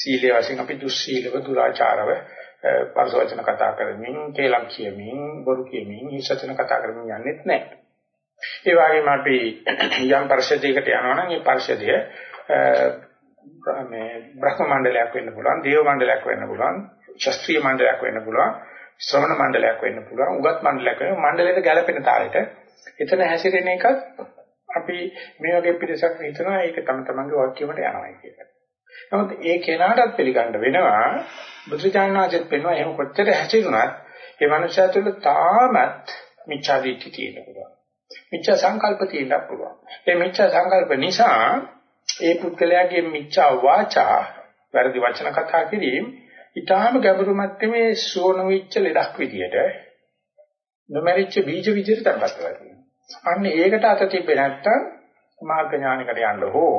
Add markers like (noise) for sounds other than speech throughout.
සීලයේ වශයෙන් අපි දුස්සීලව දුරාචාරව පරිසවචන කතා කරමින් කේලම් කියමින් බොරු කියමින් හිසචන කතා කරමින් යන්නේත් නැහැ. ඒ වගේම අපි යම් පරිශදයකට යනවා නම් ඒ පරිශදය මේ බ්‍රහ්ම මණ්ඩලයක් වෙන්න පුළුවන්, දේව මණ්ඩලයක් වෙන්න පුළුවන්, ශාස්ත්‍රීය මණ්ඩලයක් වෙන්න පුළුවන්, ශ්‍රවණ මණ්ඩලයක් වෙන්න පුළුවන්, උගත් මණ්ඩලයක් වෙන්න මණ්ඩලයට ගැලපෙන තාලෙට එතන හැසිරෙන එකත් අපි මේ වගේ පිටසක් හිතනවා ඒක තම තමන්ගේ වාක්‍යයට යනවා කියලා. නමුත් ඒ කෙනාටත් පිළිගන්න වෙනවා බුදුචානනාචෙත් පෙන්වනවා එහෙම කොච්චර හැසිරුණත් ඒ මනුෂ්‍යය තුළ තාමත් මිච්ඡා දිට්ඨිය තියෙන්න පුළුවන්. මිච්ඡා සංකල්ප තියෙන්න පුළුවන්. ඒ මිච්ඡා සංකල්ප නිසා ඒ පුද්ගලයාගේ මිච්ඡා වාචා වැරදි වචන කතා කිරීම ඊටාම ගැඹුරු මට්ටමේ සෝනවිච්ච ලෙඩක් විදියට නොමරිච්ච බීජ විදියට තබත් වෙනවා. අන්න ඒකට අත තිබ්බේ නැත්තම් මාර්ග ඥානයකට යන්න හෝ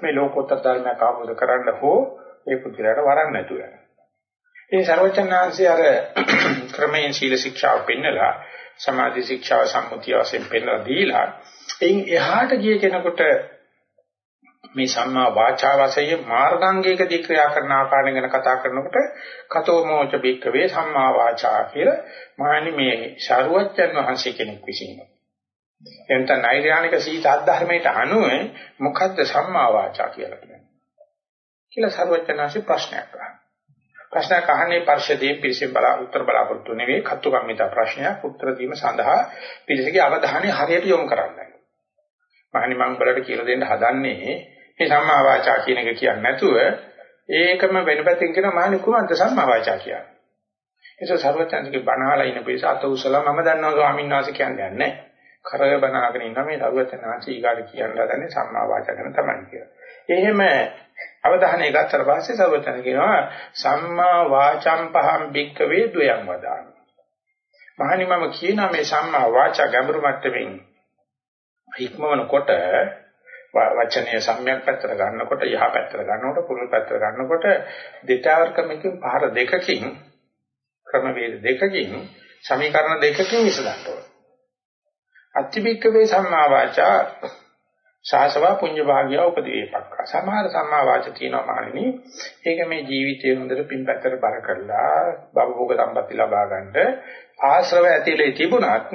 මේ ලෝකෝත්තර ධර්මයක් ආවෝද කරන්න හෝ ඒ පුදුලට වරන් නැතුව යනවා. ඒ ਸਰවචන්නාංශي අර (clears throat) ක්‍රමයෙන් සීල ශික්ෂාව පෙන්නලා සමාධි ශික්ෂාව සම්මුතිය වශයෙන් පෙන්නලා දීලා එයින් එහාට ගිය කෙනෙකුට මේ සම්මා වාචා වශයෙන් මාර්ගාංගයක දික්‍රියා කරන ආකාරය ගැන කතා කරනකොට කතෝ මෝච බික්කවේ සම්මා වාචා කියලා මානි මේ ශරුවච්චන් වහන්සේ කෙනෙක් විසිනවා. එතන නෛර්යානික සීත අධර්මයට අනුව මොකද්ද සම්මා වාචා කියලා කියන්නේ කියලා සර්වඥාන්සේ ප්‍රශ්නයක් අහනවා ප්‍රශ්නයක් අහන්නේ පරිශදයේ පිළිසෙන් බලා උත්තර බලාපොරොත්තු නෙවෙයි කත්තුකම්මිත ප්‍රශ්නයක් උත්තර දීම සඳහා පිළිසෙගේ අවධානය හරියට යොමු කරන්නයි මහනි මම බලට කියලා දෙන්න හදන්නේ මේ සම්මා වාචා කියන එක කියන්නේ නැතුව ඒකම වෙන පැත්තකින් කියන මහනි කුමන්ත සම්මා වාචා කියන්නේ. ඒක සර්වඥාන්සේගේ බණහලා ඉන්න පිළිස අත උසලා මම දන්නවා ස්වාමීන් වහන්සේ කියන්නේ නැහැ. කරය බණාගෙන ඉන්න මේ සර්වඥාන්සේ ඊගාට කියන්න හදන්නේ සම්මා වාචා ගැන තමයි කියලා. එහෙම අවධානය ගත්තට පස්සේ සර්වඥාන් කියනවා සම්මා වාචම් පහම් බික්කවේ ද්වයං වදාමි. මහනි මම කියනවා මේ සම්මා වාචා ගැඹුරු මට්ටමින් ඉක්මවනකොට වචනය සම්‍යක් පැත්තට ගන්නකොට යහ පැත්තට ගන්නකොට පුරුල් පැත්තට ගන්නකොට දෙතාවර්කමකින් පහර දෙකකින් ක්‍රමවේද දෙකකින් සමීකරණ දෙකකින් විසඳන්න ඕන. අත්‍තිබික්කවේ සම්මා වාචා සාසවා පුඤ්ඤ භාග්‍ය උපදීපක්ක. සමහර සම්මා වාච තියෙනවා මානිනි. ඒක මේ ජීවිතේ හොඳට පින්පැත්තට බර කරලා භවෝග සම්පatti ලබා ගන්නට ආශ්‍රව ඇතිලේ තිබුණත්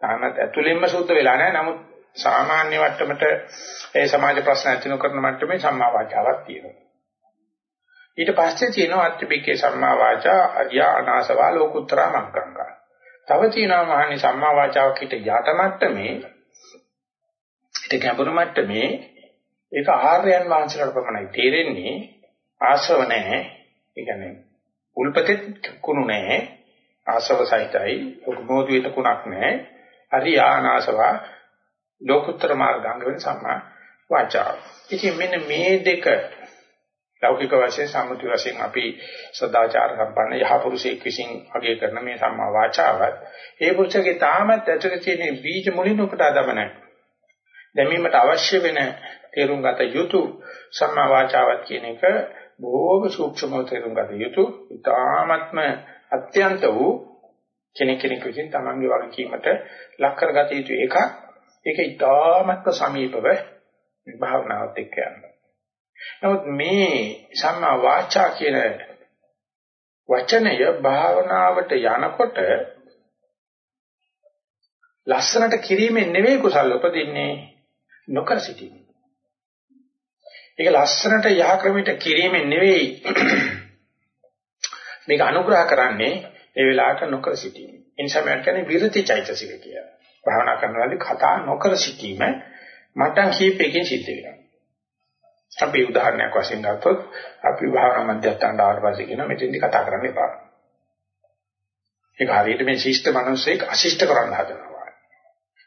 තාමත් ඇතුළෙන්ම සුද්ධ වෙලා නැහැ. නමුත් සාමාන්‍ය වට්ටමට ඒ සමාජ ප්‍රශ්න ඇති නොකරන මට්ටමේ සම්මා වාචාවක් තියෙනවා. ඊට පස්සේ තියෙනවා අත්‍යපිකේ සම්මා වාචා අරියා අනාසවා ලෝකුත්තරා මග්ගංගා. තව තියෙනවා මහනි සම්මා වාචාවක් හිට යට මට්ටමේ ඊට ගැඹුරු මට්ටමේ ඒක ආර්යයන් වහන්සේලාට පමණයි තේරෙන්නේ ආශ්‍රව නැහැ. ඒ කියන්නේ උල්පතේ කුණු නැහැ. ආශ්‍රව සහිතයි. ඔක මොදුවේ කුණක් නැහැ. හරි ආනාසවා ලෝකුත්තර මාර්ගාංග වෙන සම්මා වාචා. ඉතින් මෙන්න මේ දෙක ලෞකික වශයෙන් සම්මුති වශයෙන් අපි සදාචාර සම්පන්න යහපුරුෂයෙක් විසින් අගය කරන මේ සම්මා වාචාවත් ඒ පුරුෂගේ තාමත් ඇතුලේ තියෙන බීජ මුලින් උපුටා දමන දැමීමට අවශ්‍ය වෙන තේරුම් ගත යුතු සම්මා වාචාවත් කියන එක බොහෝම සූක්ෂමව තේරුම් ගත යුතු ඊ타ත්ම අත්‍යන්ත වූ කෙනෙක් කෙනෙක් විසින් තමන්ගේ වගකීමට ලක් කරගත යුතු එකක්. ඒක ඉතාමත්ම සමීපව භාවනාවත් එක්ක යනවා. නමුත් මේ සම්මා වාචා කියන වචනය භාවනාවට යනකොට ලස්සනට කිරීමෙන් නෙවෙයි කුසල උපදින්නේ නොකර සිටීම. ඒක ලස්සනට යහ ක්‍රමයට කිරීමෙන් නෙවෙයි (clears throat) මේක අනුග්‍රහ කරන්නේ ඒ වෙලාවට නොකර සිටීම. ඒ නිසා මම කියන්නේ විරති චෛතසික කියලා. භාවනා කරනවාදී කතා නොකර සිටීම මට්ටම් කීපයකින් සිද්ධ වෙනවා. අපි උදාහරණයක් වශයෙන් ගත්තොත් අපි භාවනා මධ්‍යස්ථානට ආවට පස්සේ කියන මෙතෙන්දි කතා කරන්න එපා. ඒක හරියට මේ ශිෂ්ට මිනිස්සෙක් අශිෂ්ට කරන්න හදනවා.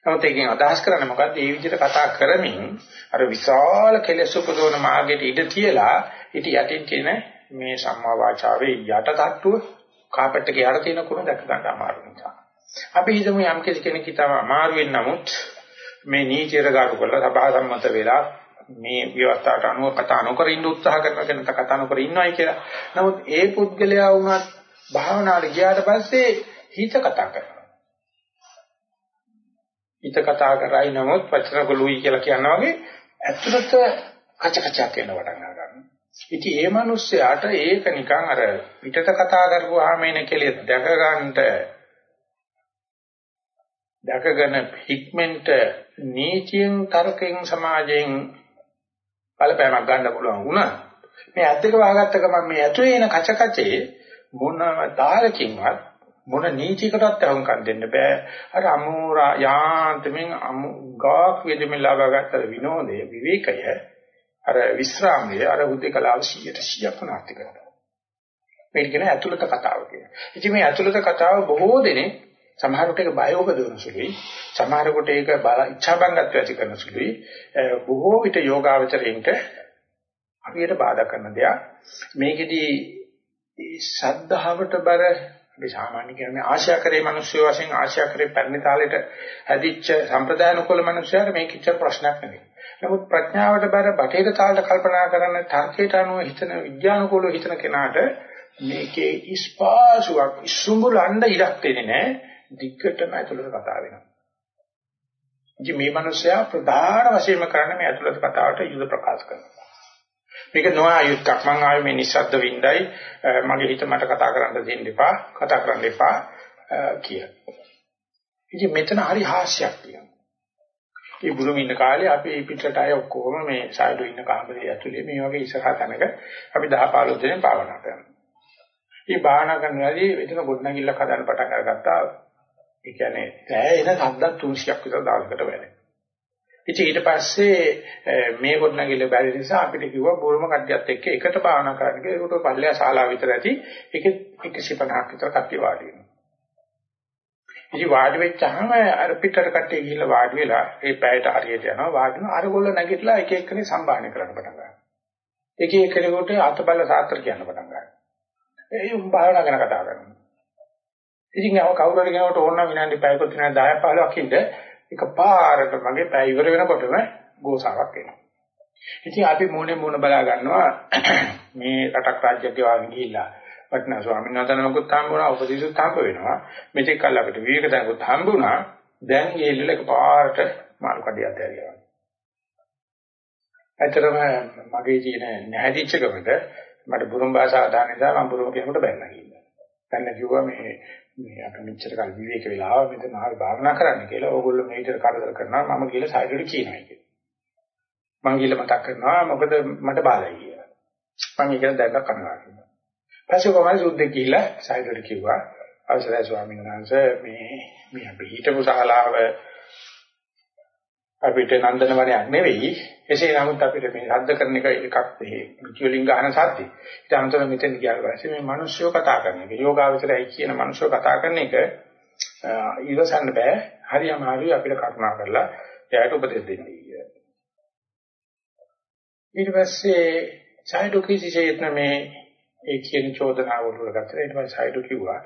නමුත් ඒකෙන් අදහස් කරන්නේ මොකද්ද? මේ විදිහට කතා කරමින් අර විශාල කෙලෙස් උපදවන මාර්ගයට ඉඩ තියලා ඊට යටින් කියන මේ සම්මා වාචාවේ යට තට්ටුව කාපට් එකේ යට තියෙන කුණ දැක ගන්න අමාරු නිසා. අපි හිතමු යම් කෙනෙක් හිතව අමාරුවෙන් නමුත් මේ නීතියට ගාඩු කරලා සභා සම්මත වෙලා මේ ව්‍යවස්ථාවට අනුව කතා නොකර ඉන්න උත්සාහ කරන කෙනෙක් කතා නොකර ඉන්නවයි කියලා. නමුත් ඒ පුද්ගලයා වුණත් භාවනාවට ගියාට පස්සේ හිත කතා කරනවා. හිත කතා කරයි නමුත් වචන ගලුයි කියලා කියනවා වගේ ඇත්තට කච කචක් වෙන පටන් ගන්නවා. ඉතින් ඒ මිනිස්යාට ඒක නිකන් අර පිටත කතා කරපුවාම එන කෙලෙස් දැක ගන්නට දැකගෙන හික්මෙන්ට නීතියෙන් තර්කයෙන් සමාජයෙන් බලපෑමක් ගන්න පුළුවන් වුණා. මේ ඇත්තක වහගත්ත ගමන් මේ ඇතුලේ එන කච කචේ මොන තාලකින්වත් මොන නීතියකටත් අහුම්කම් දෙන්න බෑ. අර අමෝරා යාන්තමින් අමුගාක් වේදෙමින් ලබාගත්ත විනෝදයේ විවේකය අර විස්රාමයේ අර උද්දේකලාව 100ට 100ක් නාස්ති කරනවා. මේක කියන ඇතුළත කතාව කියලා. ඉතින් මේ ඇතුළත කතාව බොහෝ දෙනෙක් සමහරකට ඒක බයෝග දෙන සුළුයි. සමහරකට ඒක ඉච්ඡාබංගත්ව ඇති කරන සුළුයි. බොහෝ විට යෝගාවචරයෙන්ට අපිට බාධා කරන දෙයක්. මේකෙදි සද්ධාවට බර අපි සාමාන්‍ය කියන්නේ ආශා කරේ මිනිස්සු වශයෙන් ආශා කරේ පැරණි තාලෙට හැදිච්ච සම්ප්‍රදායනුකූල මිනිස්සුන්ට මේක කිච්ච ප්‍රශ්නයක් නෙවෙයි. නමුත් ප්‍රඥාවට බර බටේට තාලට කල්පනා කරන තර්කයට අනුව හිතන විද්‍යානුකූලව හිතන කෙනාට මේකේ ඉස්පාසුවක් ඉසුඹුලන්න ඉඩක් දෙන්නේ නැහැ. දිග්ගටම ඇතුළත කතා වෙනවා. ඉතින් මේ මිනිස්සයා ප්‍රධාන වශයෙන්ම කරන්නේ මේ ඇතුළත කතාවට යුද ප්‍රකාශ කරනවා. මේක නොආයුක්ක් මං ආවේ මේ නිස්සද්ද වින්දයි මගේ හිත මට කතා කරන්න දෙන්න එපා කතා කරන්න එපා කිය. ඉතින් මෙතන හරි හාස්‍යයක් තියෙනවා. මේ බුරුම ඉන්න කාලේ අපි පිටරට අය ඔක්කොම මේ සායඩෝ ඉන්න කාමරේ ඇතුලේ මේ වගේ ඉස්සරහ තැනක අපි 10 15 දෙනෙක් භාවනා කරනවා. මේ භාවනා කරනවාදී එතන ගොඩනැගිල්ලක් හදන්න පටන් අරගත්තා. ඒ කියන්නේ දැන් එන සද්දක් 300ක් විතර දවසකට වැඩි. ඉතින් ඊට පස්සේ මේ ගොඩනැගිල්ල බැරි නිසා අපිට කිව්වා බොරම කට්ටියත් එක්ක එකට භාවනා කරන්න කියලා. ඒකට පල්ලෙයා ශාලාව විතර ඇති. ඒක 150ක් විතර කට්ටිය වාඩි වෙනවා. ඉතින් වාඩි වෙච්චාම අර පිටර කට්ටිය ගිහිල්ලා වාඩි වෙලා ඒ පැයට හරියට යනවා වාඩි වෙනවා අරගොල්ල නැගිටලා එක එක්කනේ සම්භාහණය කරන්න පටන් ගන්නවා. එක එක්කෙනෙකුට අතබල සාත්‍ර කියන්න පටන් ගන්නවා. ඒ උන් භාවනා ගැන කතා කරනවා. ඉතින් අව කවුරු හරි කෙනෙකුට ඕන නම් විනාඩි 5ක 10 15ක් ඉඳ එකපාරට මගේ පැය ඉවර වෙනකොටම ගෝසාවක් එනවා. ඉතින් අපි මොනේ මොන බලා ගන්නවා (clears throat) මේ රටක් රාජ්‍යයක් ගෙවාගෙන ගිහිල්ලා වටනා ස්වාමීන් වහන්සේ නමකුත් හම්බ වුණා උපදේශුත් හම්බ වෙනවා. මෙතෙක් කල් අපිට විවේක දැනුත් හම්බ වුණා. දැන් ගිහිල්ලා එකපාරට මාළු කඩියක් ඇරියා. ඇත්තටම මගේ තියෙන නැහැදිච්ච කමට මට බුරුම් භාෂාව දාන නිසා මම බුරුම කෙනෙකුට බැලලා ගිහිල්ලා. දැන් කිව්වා මේ මේ අපි මෙච්චර කල් විවේක වෙලා ආව මෙතන හරි භාවනා කරන්න කියලා ඕගොල්ලෝ මේකට කරදර කරනවා මම කියලා සයිඩට කියනවා කියලා. මං කියලා මතක් කරනවා මොකද මට බාලයි කියලා. මං ඒක දැක්ක කරනවා කියලා. පස්සේ කොහමද සුද්ධ කියලා සයිඩට කිව්වා අවසරයි ස්වාමීන් වහන්සේ මේ මේ අපි හිටපු ශාලාව අපිට නන්දන වනයක් නෙවෙයි. එසේ නමුත් අපිට මේ රද්ද කරන එක එකක් මේ විචුලින් ගන්න සද්දේ. ඊට අමතරව මෙතෙන් ගියාට පස්සේ මේ මිනිස්සුયો කතා කරන එක යෝගාවචරයි කියන මිනිස්සුયો කතා කරන එක ඉවසන්න බෑ. හරි අමාරුයි අපිට කරුණා කරලා එයාට උපදෙස් දෙන්න කියලා ඊට පස්සේ සයිඩෝ කිසිසේත් මේ ඒ කියන චෝදනාව වලට ගත්තා ඊට පස්සේ සයිඩෝ කිව්වා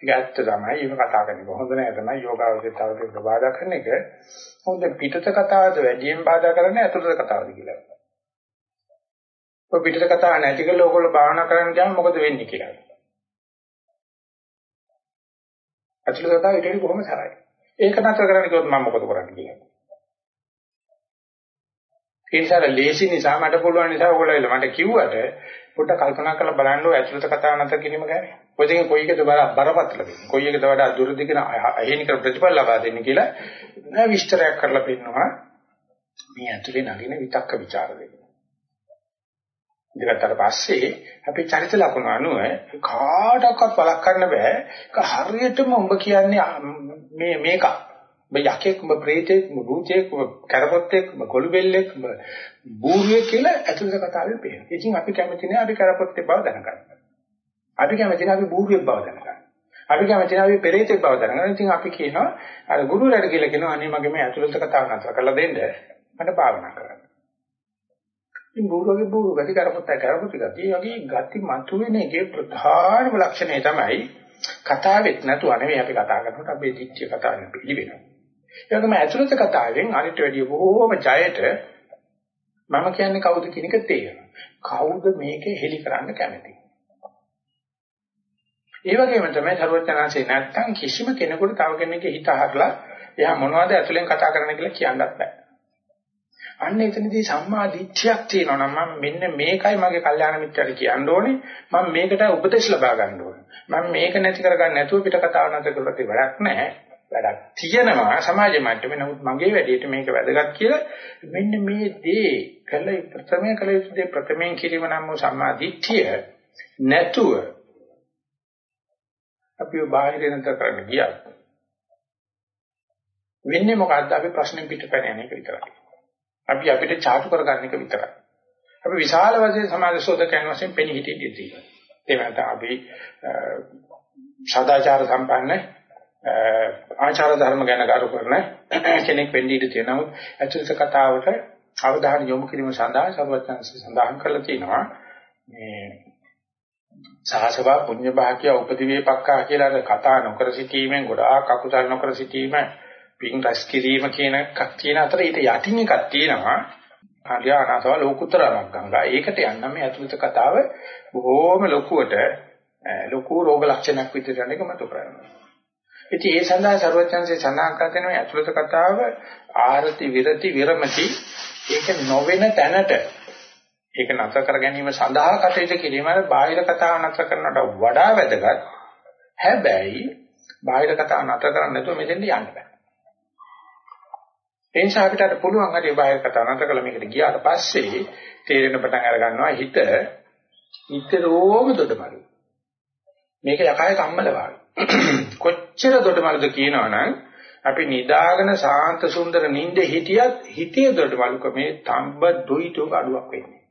ඒක ඇත්ත තමයි ඒක කතා කරන්නේ හොඳ නෑ තමයි යෝගාවචරතාවට බාධා කරන එක හොඳ පිටත කතාවද වැඩියෙන් බාධා කරන්නේ ඇතුළත කතාවද කියලා. ඔය පිටත කතාව නැති කරලා ඕගොල්ලෝ භාවනා කරන්න ගියාම මොකද වෙන්නේ කියලා. ඇතුළත කතාව ඊට වඩා බොහොම සරයි. ඒක නතර කරන්න කිව්වොත් මම මොකද කරන්නේ කියලා. ඒ නිසා ලේසි නිසා මට පුළුවන් නිසා ඔයගොල්ලෝ මට කිව්වට පොඩ්ඩක් කල්පනා කරලා බලන්න ඕ ඇතුළත කතාව නැතර කිරීම ගැන. ඔය දෙකෙන් කොයි එකද බරපතල වෙන්නේ? කොයි එකද වඩා දුරදිගන අහිණික ප්‍රතිඵල ලබා දෙන්නේ කියලා නෑ විස්තරයක් කරලා පෙන්නනවා. මේ ඇතුලේ නගින විතක්ක ਵਿਚාර දෙක. ඉඳගත්තට පස්සේ අපි චරිත ලකුණු අනුව කාටවත් බලක් කරන්න බෑ. ඒක හරියටම උඹ කියන්නේ මේ මේක. ඔබ යකෙක් ඔබ ප්‍රේතෙක් ඔබ භූතෙක් ඔබ කරපොත්තෙක් ඔබ කොළුබෙල්ලෙක් ඔබ බූරුවෙක් කියලා ඇතුළත කතාවෙන් පේනවා. ඉතින් අපි කැමති නෑ අපි කරපොත්තේ බව දැනගන්න. අපි කැමති නෑ අපි බූරුවෙක් බව දැනගන්න. අපි කැමති නෑ අපි පෙරේතෙක් බව දැනගන්න. ඉතින් අපි කියනවා අර ගුරුවරයාට කියලා කියනවා අනේ මගේ මේ ඇතුළත කතාව නතර කරලා දෙන්න. මට භාවනා කරන්න. ඉතින් බූරුවගේ බූරු ගති කරපොත්තයි කරපොත්ති ගති වගේ ගති මතුවෙන එකේ ප්‍රධානම ලක්ෂණය තමයි කතාවෙත් නැතුව නෙවෙයි අපි කතා කරනකොට අපේ දිච්ච කතාවෙන් පිළිවෙනවා. ඒ වගේම ඇතුළත කතාවෙන් අනිත් වැඩිය බොහෝම ජයට මම කියන්නේ කවුද කියන එක තේරෙනවා. කවුද මේක හෙලි කරන්න කැමති? ඒ වගේම තමයි සරුවචනාංශේ නැත්තම් කිසිම කෙනෙකුට තව කෙනෙක්ගේ හිත අහලා එයා මොනවද ඇතුලෙන් කතා කරන්න කියලා කියන්නත් බෑ. අන්න එතනදී සම්මා දිට්ඨියක් තියෙනවා නම් මම මෙන්න මේකයි මගේ කල්යාණ මිත්‍යාට කියන්න ඕනේ මම මේකට උපදෙස් ලබා ගන්න ඕනේ මම මේක නැති කරගන්න නැතුව පිට කතාව නැතර කරලා වැඩක් නැහැ වැඩක් තියෙනවා සමාජ මට්ටමේ නමුත් මගේ වැඩේට මේක වැදගත් කියලා මෙන්න මේ දේ කළ ප්‍රථමයෙන් කළ යුතු දේ ප්‍රථමයෙන් කිරීම නම් වූ සම්මා දිට්ඨිය නැතුව අපි බාහිර නතර කරන්න ගියා වෙන්නේ මොකද්ද අපි ප්‍රශ්නෙ පිටපැන යන එක විතරයි අපි අපිට චාටු කරගන්න එක විතරයි. අපි විශාල වශයෙන් සමාජ ශෝධකයන් වශයෙන් පෙනී හිටියේ තියෙනවා. ඒ වෙනත අපි සදාචාර සම්පන්න ආචාර ධර්ම ගැන කරු කරන කෙනෙක් වෙන්න ඉඩ තියෙනවා. නමුත් ඇතුළත කතාවට අවධානය යොමු කිරීම සඳහා සර්වඥාන්සේ සඳහන් කරලා තියෙනවා මේ සහසවා පුඤ්ඤ භාග්‍ය උපදිවේපක්කා කියලා කතා නොකර සිටීමෙන් ගොඩාක් අකුසල් නොකර සිටීම පින් රැස් කිරීම කියන එකක් තියෙන අතර ඊට යටින් එකක් තියෙනවා කල්යාණසව ලෝකුත්තර මග්ගංගා. ඒකට යන්න මේ අතුලිත කතාව බොහෝම ලොකුවට ලොකු රෝග ලක්ෂණයක් විදිහට යන එක මතු කරනවා. ඉතින් ඒ සඳහා ਸਰවඥාන්සේ සඳහන් කර දෙනවා අතුලිත කතාව ආරති විරති විරමති ඒක නොවන තැනට ඒක නැතර කර ගැනීම සඳහා කටයුතු කිරීම බාහිර කතාව නැතර කරනට වඩා වැදගත්. හැබැයි බාහිර කතාව නැතර කරන්නේ නැතුව මෙතෙන්ට යන්න බෑ. ඒ නිසා අපිට අර පුළුවන් හරි බාහිර කතා නැත කළ මේකට ගියාට පස්සේ තේරෙන පටන් අර ගන්නවා හිත නිතරම දොඩමළු. මේක යකයි කම්මල වාගේ. කොච්චර දොඩමළුද කියනවනම් අපි නිදාගෙන සාන්ත සුන්දර නිින්ද හිටියත් හිතේ දොඩමළුක මේ තඹ දුයිතු අඩුවක් වෙන්නේ.